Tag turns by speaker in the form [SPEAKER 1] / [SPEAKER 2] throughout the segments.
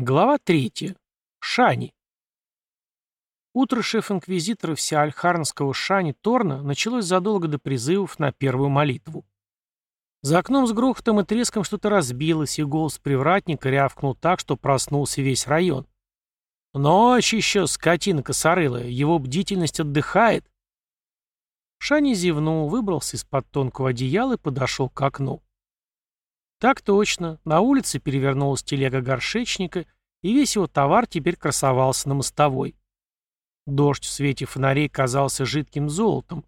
[SPEAKER 1] Глава третья. Шани. Утро шеф-инквизитора всеальхарнского Шани Торна началось задолго до призывов на первую молитву. За окном с грохотом и треском что-то разбилось, и голос привратника рявкнул так, что проснулся весь район. «Ночь еще, скотина косорылая, его бдительность отдыхает». Шани зевнул, выбрался из-под тонкого одеяла и подошел к окну. Так точно, на улице перевернулась телега горшечника, и весь его товар теперь красовался на мостовой. Дождь в свете фонарей казался жидким золотом.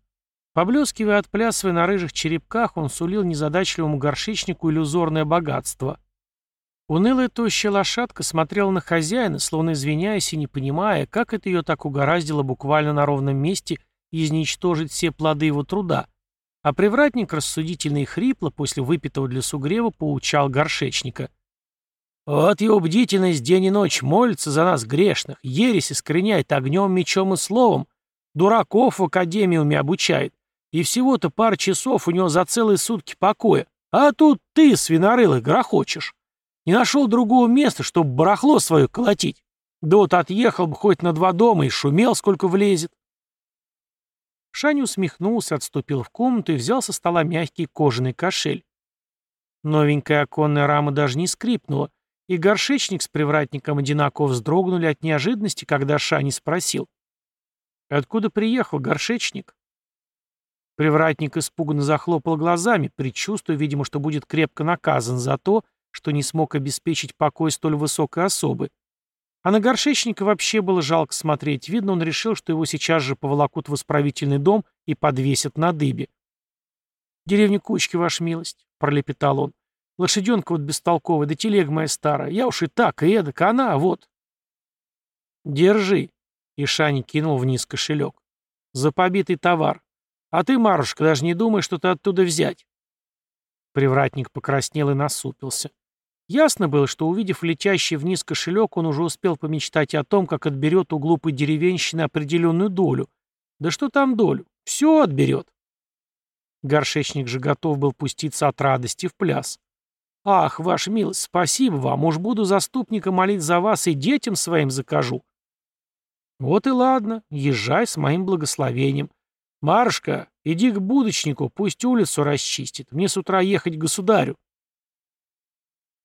[SPEAKER 1] Поблескивая, отплясывая на рыжих черепках, он сулил незадачливому горшечнику иллюзорное богатство. Унылая тощая лошадка смотрела на хозяина, словно извиняясь и не понимая, как это ее так угораздило буквально на ровном месте изничтожить все плоды его труда — а привратник рассудительно и хрипло после выпитого для сугрева поучал горшечника. «Вот его бдительность день и ночь молится за нас грешных, ересь искореняет огнем, мечом и словом, дураков в академиуме обучает, и всего-то пара часов у него за целые сутки покоя, а тут ты, свинорылый, грохочешь. Не нашел другого места, чтобы барахло свое колотить. Да вот отъехал бы хоть на два дома и шумел, сколько влезет. Шань усмехнулся, отступил в комнату и взял со стола мягкий кожаный кошель. Новенькая оконная рама даже не скрипнула, и горшечник с привратником одинаково вздрогнули от неожиданности, когда Шани спросил. «Откуда приехал горшечник?» Привратник испуганно захлопал глазами, предчувствуя, видимо, что будет крепко наказан за то, что не смог обеспечить покой столь высокой особы. А на горшечника вообще было жалко смотреть. Видно, он решил, что его сейчас же поволокут в исправительный дом и подвесят на дыбе. «Деревня Кучки, ваша милость», — пролепетал он. «Лошаденка вот бестолковая, да телега моя старая. Я уж и так, и эдак, она, вот». «Держи», — и Шани кинул вниз кошелек. «За побитый товар. А ты, Марушка, даже не думай, что ты оттуда взять». Привратник покраснел и насупился. Ясно было, что, увидев летящий вниз кошелек, он уже успел помечтать о том, как отберет у глупой деревенщины определенную долю. Да что там долю? Все отберет. Горшечник же готов был пуститься от радости в пляс. «Ах, ваша милость, спасибо вам, уж буду заступника молить за вас и детям своим закажу». «Вот и ладно, езжай с моим благословением. Маршка, иди к будочнику, пусть улицу расчистит, мне с утра ехать к государю».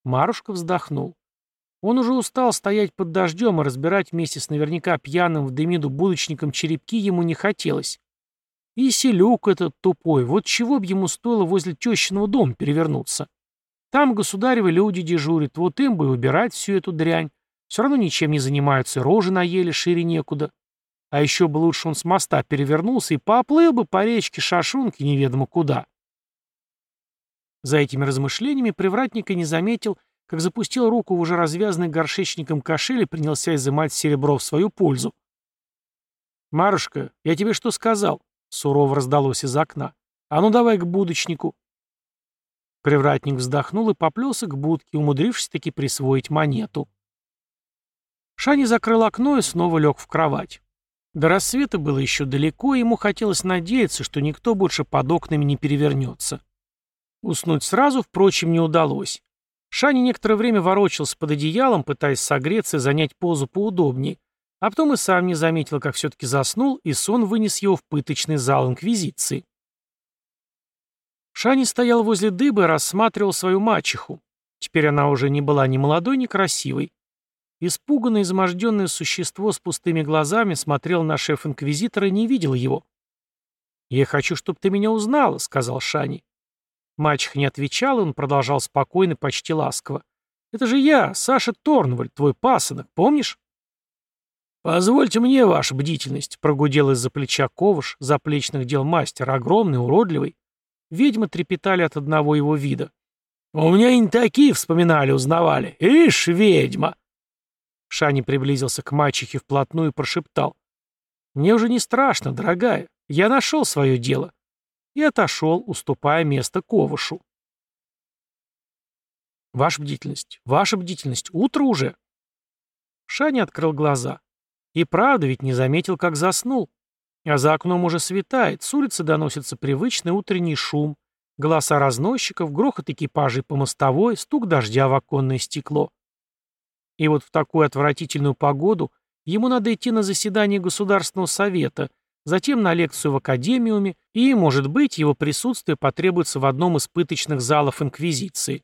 [SPEAKER 1] Марушка вздохнул. Он уже устал стоять под дождем и разбирать вместе с наверняка пьяным в дымиду будочником черепки ему не хотелось. И селюк этот тупой, вот чего б ему стоило возле тещиного дома перевернуться. Там государевы люди дежурят, вот им бы убирать всю эту дрянь. Все равно ничем не занимаются, рожи наели, шире некуда. А еще бы лучше он с моста перевернулся и поплыл бы по речке Шашунки неведомо куда. За этими размышлениями привратник и не заметил, как запустил руку в уже развязанный горшечником кошель и принялся изымать серебро в свою пользу. «Марушка, я тебе что сказал?» — сурово раздалось из окна. «А ну давай к будочнику». Привратник вздохнул и поплелся к будке, умудрившись таки присвоить монету. Шани закрыл окно и снова лег в кровать. До рассвета было еще далеко, и ему хотелось надеяться, что никто больше под окнами не перевернется. Уснуть сразу, впрочем, не удалось. Шани некоторое время ворочался под одеялом, пытаясь согреться и занять позу поудобнее, а потом и сам не заметил, как все-таки заснул, и сон вынес его в пыточный зал Инквизиции. Шани стоял возле дыбы и рассматривал свою мачеху. Теперь она уже не была ни молодой, ни красивой. Испуганное, изможденное существо с пустыми глазами смотрел на шеф-инквизитора и не видел его. «Я хочу, чтобы ты меня узнала», — сказал Шани. Мачеха не отвечал, и он продолжал спокойно, почти ласково. «Это же я, Саша Торнвальд, твой пасынок, помнишь?» «Позвольте мне ваша бдительность», — прогудел из-за плеча ковыш, заплечных дел мастер, огромный, уродливый. Ведьмы трепетали от одного его вида. «У меня и не такие вспоминали, узнавали. Ишь, ведьма!» Шани приблизился к мачехе вплотную и прошептал. «Мне уже не страшно, дорогая. Я нашел свое дело и отошел, уступая место Ковышу. «Ваша бдительность, ваша бдительность, утро уже!» Шаня открыл глаза. И правда ведь не заметил, как заснул. А за окном уже светает, с улицы доносится привычный утренний шум, голоса разносчиков, грохот экипажей по мостовой, стук дождя в оконное стекло. И вот в такую отвратительную погоду ему надо идти на заседание Государственного совета, затем на лекцию в Академиуме, и, может быть, его присутствие потребуется в одном из пыточных залов Инквизиции.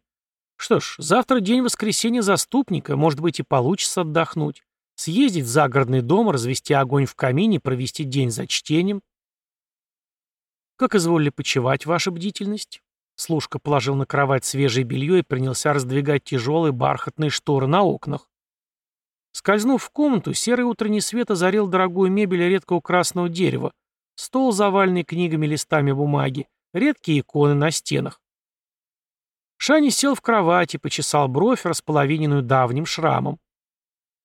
[SPEAKER 1] Что ж, завтра день воскресенья заступника, может быть, и получится отдохнуть. Съездить в загородный дом, развести огонь в камине, провести день за чтением. Как изволили почевать, ваша бдительность? Служка положил на кровать свежее белье и принялся раздвигать тяжелые бархатные шторы на окнах. Скользнув в комнату, серый утренний свет озарил дорогую мебель редкого красного дерева, стол, заваленный книгами листами бумаги, редкие иконы на стенах. Шани сел в кровати, почесал бровь, располовиненную давним шрамом.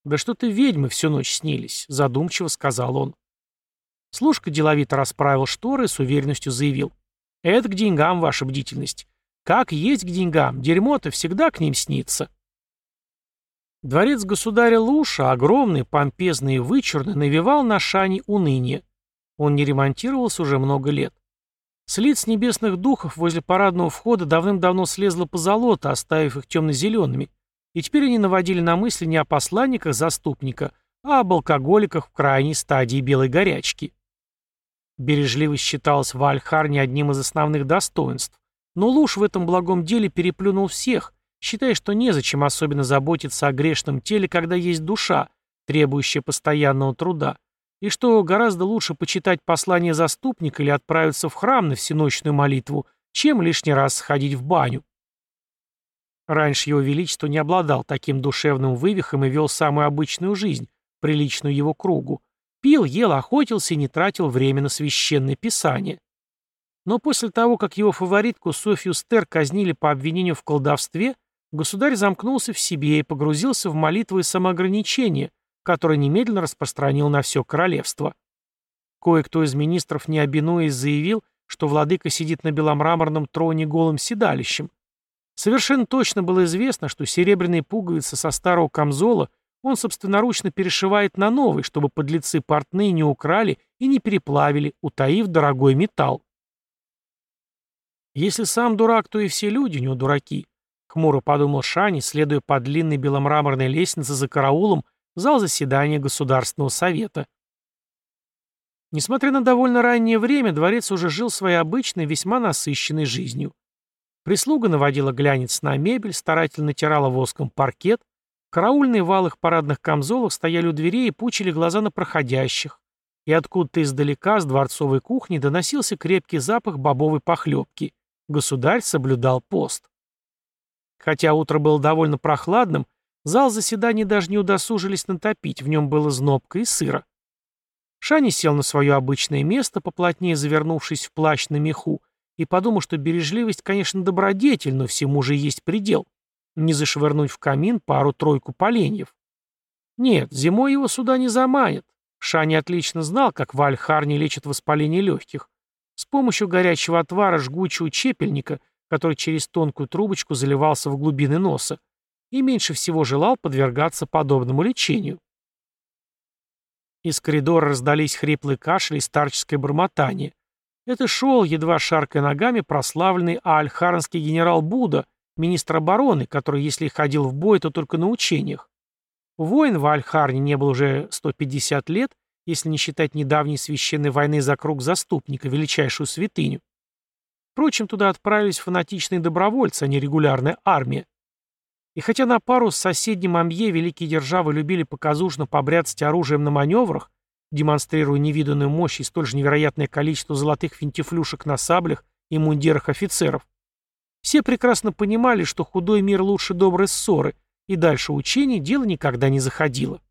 [SPEAKER 1] «Да что ты ведьмы всю ночь снились», — задумчиво сказал он. Служка деловито расправил шторы и с уверенностью заявил. «Это к деньгам ваша бдительность. Как есть к деньгам, дерьмо-то всегда к ним снится». Дворец государя Луша, огромный, помпезный и вычурный, навевал на Шани уныние. Он не ремонтировался уже много лет. С лиц небесных духов возле парадного входа давным-давно слезла позолота, оставив их темно-зелеными, и теперь они наводили на мысли не о посланниках заступника, а об алкоголиках в крайней стадии белой горячки. Бережливость считалась в Альхарне одним из основных достоинств, но Луш в этом благом деле переплюнул всех, считая, что незачем особенно заботиться о грешном теле, когда есть душа, требующая постоянного труда, и что гораздо лучше почитать послание заступника или отправиться в храм на всеночную молитву, чем лишний раз сходить в баню. Раньше его величество не обладал таким душевным вывихом и вел самую обычную жизнь, приличную его кругу. Пил, ел, охотился и не тратил время на священное писание. Но после того, как его фаворитку Софью Стер казнили по обвинению в колдовстве, государь замкнулся в себе и погрузился в молитвы и самоограничения, которые немедленно распространил на все королевство. Кое-кто из министров, не обинуясь, заявил, что владыка сидит на беломраморном троне голым седалищем. Совершенно точно было известно, что серебряные пуговицы со старого камзола он собственноручно перешивает на новый, чтобы подлецы портные не украли и не переплавили, утаив дорогой металл. Если сам дурак, то и все люди у него дураки. Хмуро подумал Шани, следуя по длинной беломраморной лестнице за караулом в зал заседания Государственного совета. Несмотря на довольно раннее время, дворец уже жил своей обычной, весьма насыщенной жизнью. Прислуга наводила глянец на мебель, старательно натирала воском паркет, караульные в алых парадных камзолах стояли у дверей и пучили глаза на проходящих, и откуда-то издалека, с дворцовой кухни, доносился крепкий запах бобовой похлебки. Государь соблюдал пост. Хотя утро было довольно прохладным, зал заседаний даже не удосужились натопить, в нем было знобко и сыро. Шани сел на свое обычное место, поплотнее завернувшись в плащ на меху, и подумал, что бережливость, конечно, добродетель, но всему же есть предел. Не зашвырнуть в камин пару-тройку поленьев. Нет, зимой его сюда не заманят. Шани отлично знал, как в Альхарне лечат воспаление легких. С помощью горячего отвара жгучего чепельника – который через тонкую трубочку заливался в глубины носа, и меньше всего желал подвергаться подобному лечению. Из коридора раздались хриплые кашель и старческое бормотание. Это шел, едва шаркая ногами, прославленный аальхаранский генерал Буда, министр обороны, который, если ходил в бой, то только на учениях. Воин в Альхарне не был уже 150 лет, если не считать недавней священной войны за круг заступника, величайшую святыню. Впрочем, туда отправились фанатичные добровольцы, а не регулярная армия. И хотя на пару с соседним Амье великие державы любили показушно побряцать оружием на маневрах, демонстрируя невиданную мощь и столь же невероятное количество золотых финтифлюшек на саблях и мундирах офицеров, все прекрасно понимали, что худой мир лучше доброй ссоры, и дальше учений дело никогда не заходило.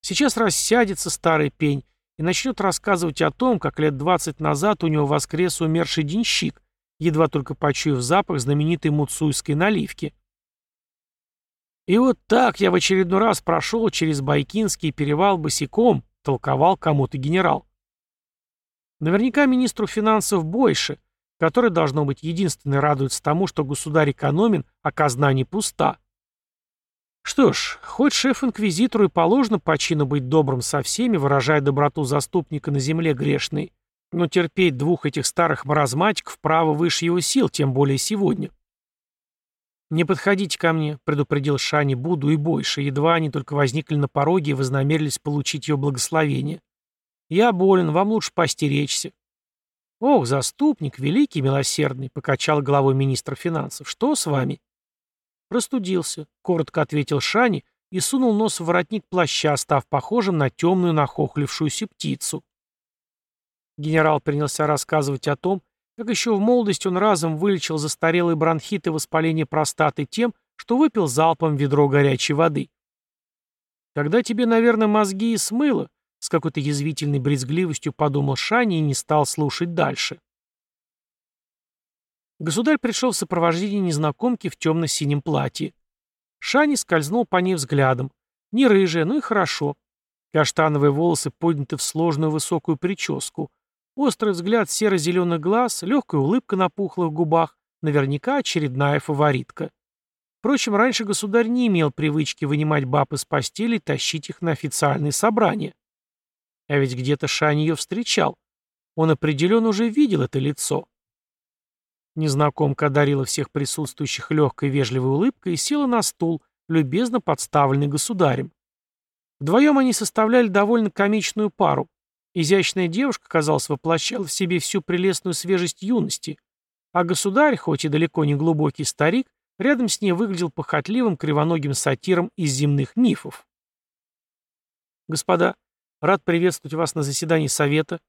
[SPEAKER 1] Сейчас рассядется старый пень, и начнет рассказывать о том, как лет двадцать назад у него воскрес умерший денщик, едва только почуяв запах знаменитой муцуйской наливки. И вот так я в очередной раз прошел через Байкинский перевал босиком, толковал кому-то генерал. Наверняка министру финансов больше, который, должно быть, единственный радуется тому, что государь экономен, а казна не пуста. Что ж, хоть шеф-инквизитору и положено по чину быть добрым со всеми, выражая доброту заступника на земле грешной, но терпеть двух этих старых маразматиков право выше его сил, тем более сегодня. «Не подходите ко мне», — предупредил Шани Буду и Бойша, едва они только возникли на пороге и вознамерились получить ее благословение. «Я болен, вам лучше постеречься». «Ох, заступник, великий, милосердный», — покачал головой министр финансов. «Что с вами?» «Простудился», — коротко ответил Шани и сунул нос в воротник плаща, став похожим на темную нахохлившуюся птицу. Генерал принялся рассказывать о том, как еще в молодости он разом вылечил застарелые бронхиты и воспаление простаты тем, что выпил залпом ведро горячей воды. «Тогда тебе, наверное, мозги и смыло», — с какой-то язвительной брезгливостью подумал Шани и не стал слушать дальше. Государь пришел в сопровождении незнакомки в темно-синем платье. Шани скользнул по ней взглядом. Не рыжая, ну и хорошо. Каштановые волосы подняты в сложную высокую прическу. Острый взгляд серо-зеленых глаз, легкая улыбка на пухлых губах, наверняка очередная фаворитка. Впрочем, раньше государь не имел привычки вынимать баб из постели и тащить их на официальные собрания. А ведь где-то Шань ее встречал. Он определенно уже видел это лицо. Незнакомка одарила всех присутствующих легкой вежливой улыбкой и села на стул, любезно подставленный государем. Вдвоем они составляли довольно комичную пару. Изящная девушка, казалось, воплощала в себе всю прелестную свежесть юности, а государь, хоть и далеко не глубокий старик, рядом с ней выглядел похотливым кривоногим сатиром из земных мифов. «Господа, рад приветствовать вас на заседании Совета».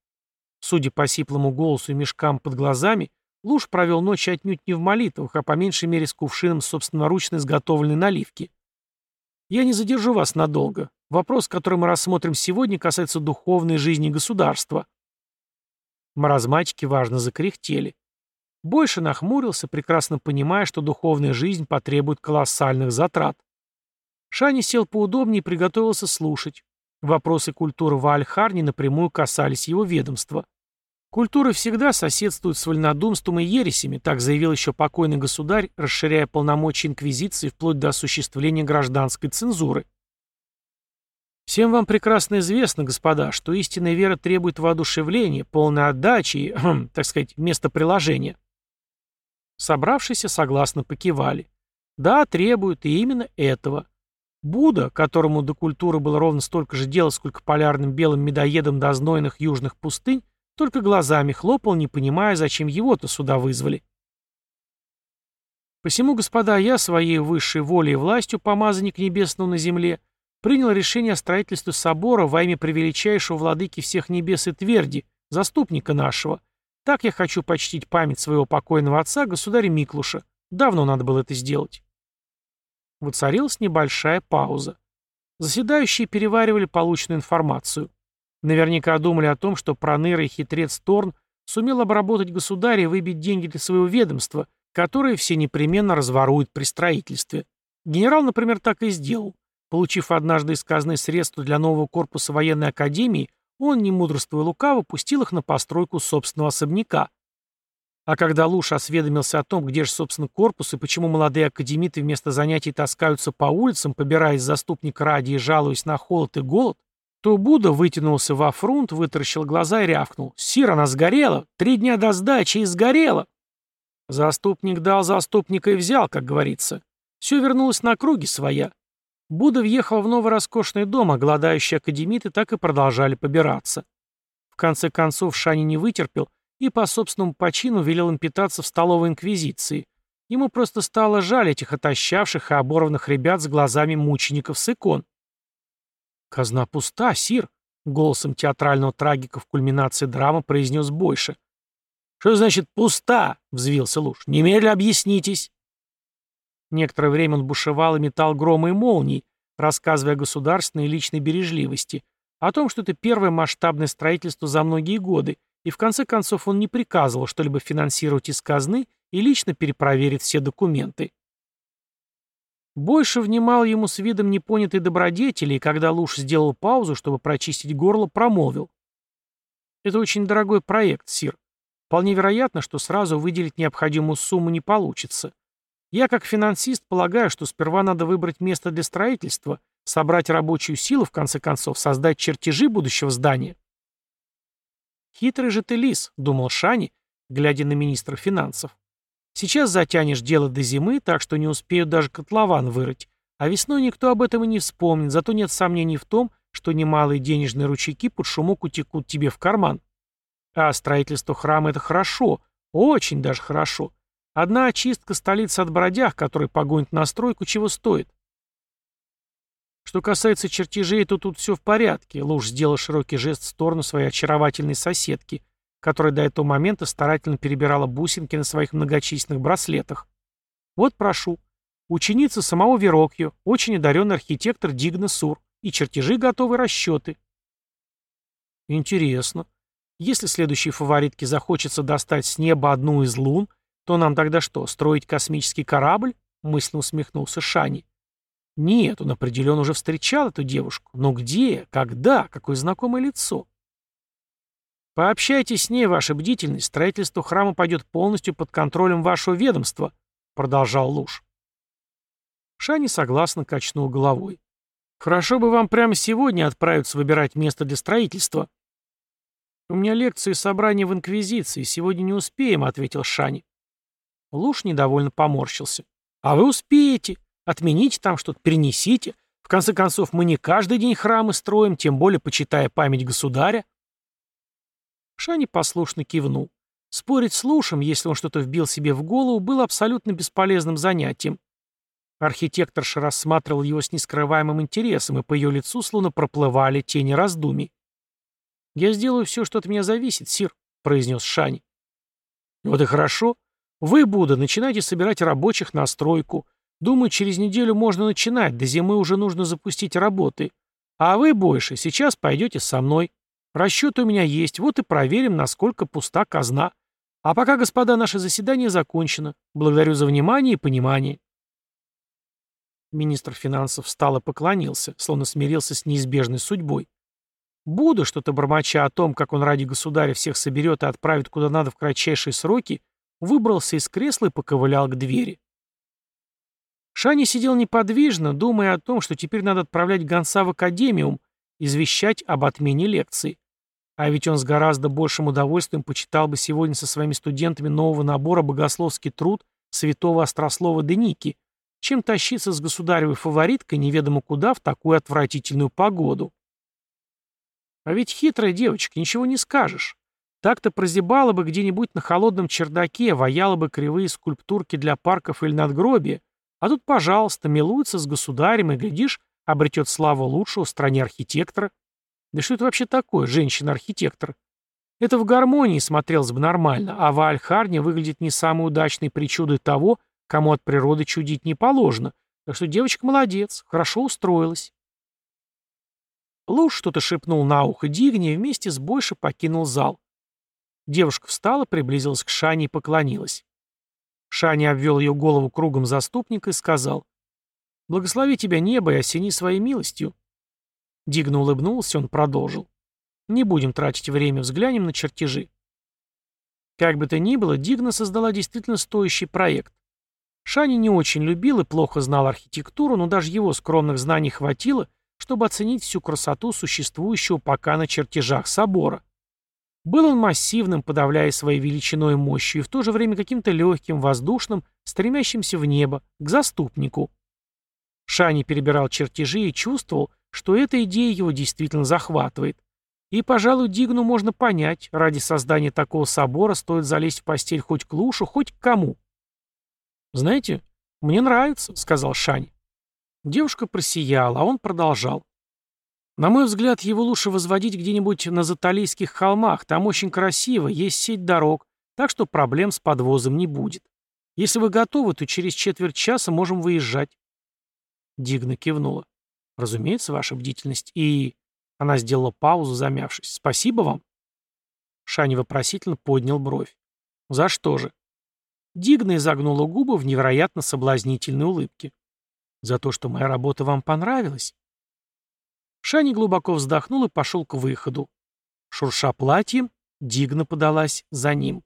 [SPEAKER 1] Судя по сиплому голосу и мешкам под глазами, Луж провел ночь отнюдь не в молитвах, а по меньшей мере с кувшином собственноручно изготовленной наливки. «Я не задержу вас надолго. Вопрос, который мы рассмотрим сегодня, касается духовной жизни государства. Маразматики важно закряхтели. Больше нахмурился, прекрасно понимая, что духовная жизнь потребует колоссальных затрат. Шани сел поудобнее и приготовился слушать. Вопросы культуры в Альхарне напрямую касались его ведомства. Культура всегда соседствует с вольнодумством и ересями, так заявил еще покойный государь, расширяя полномочия инквизиции вплоть до осуществления гражданской цензуры. Всем вам прекрасно известно, господа, что истинная вера требует воодушевления, полной отдачи и, хм, так сказать, места приложения. Собравшиеся согласно покивали. Да, требует, и именно этого. Будда, которому до культуры было ровно столько же дела, сколько полярным белым медоедам до знойных южных пустынь, только глазами хлопал, не понимая, зачем его-то сюда вызвали. Посему, господа, я своей высшей волей и властью, помазанник небесного на земле, принял решение о строительстве собора во имя превеличайшего владыки всех небес и тверди, заступника нашего. Так я хочу почтить память своего покойного отца, государя Миклуша. Давно надо было это сделать. Воцарилась небольшая пауза. Заседающие переваривали полученную информацию. Наверняка думали о том, что Проныра хитрец Торн сумел обработать государя и выбить деньги для своего ведомства, которые все непременно разворуют при строительстве. Генерал, например, так и сделал. Получив однажды из казны средства для нового корпуса военной академии, он, не мудрствуя лукаво, пустил их на постройку собственного особняка. А когда Луш осведомился о том, где же, собственно, корпус и почему молодые академиты вместо занятий таскаются по улицам, побираясь заступник ради и жалуясь на холод и голод, то Будда вытянулся во фрунт, вытаращил глаза и рявкнул. «Сир, она сгорела! Три дня до сдачи и сгорела!» Заступник дал, заступника и взял, как говорится. Все вернулось на круги своя. Будда въехал в новый роскошный дом, а голодающие академиты так и продолжали побираться. В конце концов Шани не вытерпел и по собственному почину велел им питаться в столовой инквизиции. Ему просто стало жаль этих отощавших и оборванных ребят с глазами мучеников с икон. «Казна пуста, сир», — голосом театрального трагика в кульминации драмы произнес Больше. «Что значит пуста?» — взвился Луж. «Немедля объяснитесь». Некоторое время он бушевал и метал громы и молнии, рассказывая о государственной и личной бережливости, о том, что это первое масштабное строительство за многие годы, и в конце концов он не приказывал что-либо финансировать из казны и лично перепроверит все документы. Больше внимал ему с видом непонятой добродетели, и когда Луж сделал паузу, чтобы прочистить горло, промолвил. «Это очень дорогой проект, Сир. Вполне вероятно, что сразу выделить необходимую сумму не получится. Я, как финансист, полагаю, что сперва надо выбрать место для строительства, собрать рабочую силу, в конце концов, создать чертежи будущего здания. «Хитрый же ты лис», — думал Шани, глядя на министра финансов. Сейчас затянешь дело до зимы, так что не успеют даже котлован вырыть. А весной никто об этом и не вспомнит, зато нет сомнений в том, что немалые денежные ручейки под шумок утекут тебе в карман. А строительство храма — это хорошо, очень даже хорошо. Одна очистка столицы от бродяг, который погонит на стройку, чего стоит. Что касается чертежей, то тут все в порядке. Луж сделал широкий жест в сторону своей очаровательной соседки, которая до этого момента старательно перебирала бусинки на своих многочисленных браслетах. Вот прошу. Ученица самого Верокью, очень одаренный архитектор Дигна Сур, и чертежи готовы расчеты. Интересно. Если следующей фаворитке захочется достать с неба одну из лун, то нам тогда что, строить космический корабль? Мысленно усмехнулся Шани. Нет, он определенно уже встречал эту девушку. Но где? Когда? Какое знакомое лицо? Пообщайтесь с ней, ваша бдительность. Строительство храма пойдет полностью под контролем вашего ведомства, продолжал Луж. Шани согласно качнул головой. Хорошо бы вам прямо сегодня отправиться выбирать место для строительства. «У меня лекции и собрания в Инквизиции, сегодня не успеем», — ответил Шани. Луж недовольно поморщился. «А вы успеете. Отмените там что-то, перенесите. В конце концов, мы не каждый день храмы строим, тем более почитая память государя». Шани послушно кивнул. Спорить с Лушем, если он что-то вбил себе в голову, было абсолютно бесполезным занятием. Архитекторша рассматривал его с нескрываемым интересом, и по ее лицу словно проплывали тени раздумий. «Я сделаю все, что от меня зависит, сир», — произнес Шани. «Вот и хорошо. Вы, Будда, начинайте собирать рабочих на стройку. Думаю, через неделю можно начинать, до зимы уже нужно запустить работы. А вы, больше, сейчас пойдете со мной. Расчет у меня есть, вот и проверим, насколько пуста казна. А пока, господа, наше заседание закончено. Благодарю за внимание и понимание». Министр финансов встал и поклонился, словно смирился с неизбежной судьбой. Будда, что-то бормоча о том, как он ради государя всех соберет и отправит куда надо в кратчайшие сроки, выбрался из кресла и поковылял к двери. Шани сидел неподвижно, думая о том, что теперь надо отправлять гонца в академиум, извещать об отмене лекции. А ведь он с гораздо большим удовольствием почитал бы сегодня со своими студентами нового набора богословский труд святого Острослова Деники, чем тащиться с государевой фавориткой неведомо куда в такую отвратительную погоду. А ведь хитрая девочка, ничего не скажешь. Так-то прозябала бы где-нибудь на холодном чердаке, ваяла бы кривые скульптурки для парков или надгробия, а тут, пожалуйста, милуется с государем и, глядишь, обретет славу лучшего в стране архитектора. Да что это вообще такое, женщина-архитектор? Это в гармонии смотрелось бы нормально, а в Альхарне выглядит не самой удачной причудой того, кому от природы чудить не положено. Так что девочка молодец, хорошо устроилась. Луж что-то шепнул на ухо Дигни и вместе с Бойше покинул зал. Девушка встала, приблизилась к Шане и поклонилась. Шани обвел ее голову кругом заступника и сказал, «Благослови тебя небо и осени своей милостью». Дигна улыбнулся, он продолжил. «Не будем тратить время, взглянем на чертежи». Как бы то ни было, Дигна создала действительно стоящий проект. Шани не очень любил и плохо знал архитектуру, но даже его скромных знаний хватило, чтобы оценить всю красоту существующего пока на чертежах собора. Был он массивным, подавляя своей величиной и мощью, и в то же время каким-то легким, воздушным, стремящимся в небо, к заступнику. Шани перебирал чертежи и чувствовал, что эта идея его действительно захватывает. И, пожалуй, Дигну можно понять, ради создания такого собора стоит залезть в постель хоть к Лушу, хоть к кому. «Знаете, мне нравится», — сказал Шани. Девушка просияла, а он продолжал. На мой взгляд, его лучше возводить где-нибудь на Заталийских холмах, там очень красиво, есть сеть дорог, так что проблем с подвозом не будет. Если вы готовы, то через четверть часа можем выезжать. Дигна кивнула. Разумеется, ваша бдительность. И... Она сделала паузу, замявшись. Спасибо вам. Шани вопросительно поднял бровь. За что же? Дигна изогнула губы в невероятно соблазнительной улыбке. За то, что моя работа вам понравилась?» Шани глубоко вздохнул и пошел к выходу. Шурша платьем, Дигна подалась за ним.